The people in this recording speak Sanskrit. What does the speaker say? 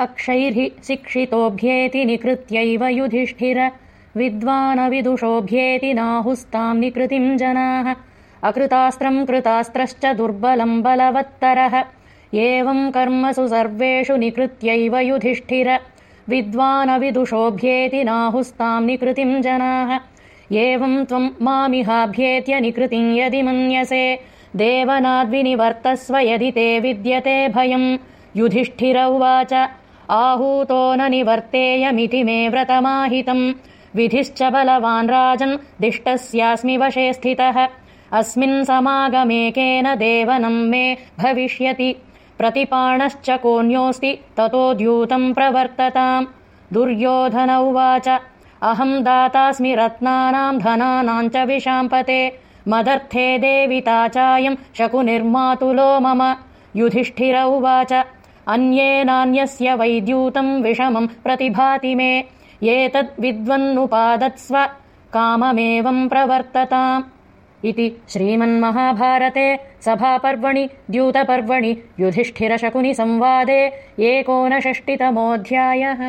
अक्षैर्हि शिक्षितोऽभ्येति निकृत्यैव युधिष्ठिर। विद्वानविदुषोऽभ्येति नाहुस्ताम् निकृतिम् जनाः। अकृतास्त्रम् कृतास्त्रश्च दुर्बलम् बलवत्तरः। एवम् कर्मसु सर्वेषु निकृत्यैव युधिष्ठिर। विद्वानविदुषोऽभ्येति नाहुस्ताम् निकृतिम् जनाः। एवम् त्वम् मामिहाभ्येत्य निकृतिम् यदि मन्यसे। देवनाद्विनिवर्तस्व यदि ते विद्यते भयम्। युधिष्ठिर उवाच आहूतो न निवर्तेयमिति मे व्रतमाहितम्। विधिश्च बलवान् राजन् दिष्टस्यास्मि वशे स्थितः। अस्मिन् समागमेकेन देवनम् मे भविष्यति। प्रतिपाणश्च कोऽन्योऽस्ति ततो द्यूतम् प्रवर्तताम्। दुर्योधन उवाच अहम् दातास्मि रत्नानाम् धनानाम् च विशाम्पते। मदर्थे देविता चायम् शकुनिर्मातुलो मम। युधिष्ठिर उवाच अन्येनान्यस्य वैद्यूतम् विषमम् प्रतिभाति मे। एतद्विद्वन्नुपादत्स्व काममेवम् प्रवर्तताम् इति श्रीमन्महाभारते सभापर्वणि द्यूतपर्वणि युधिष्ठिरशकुनिसंवादे एकोनषष्टितमोऽध्यायः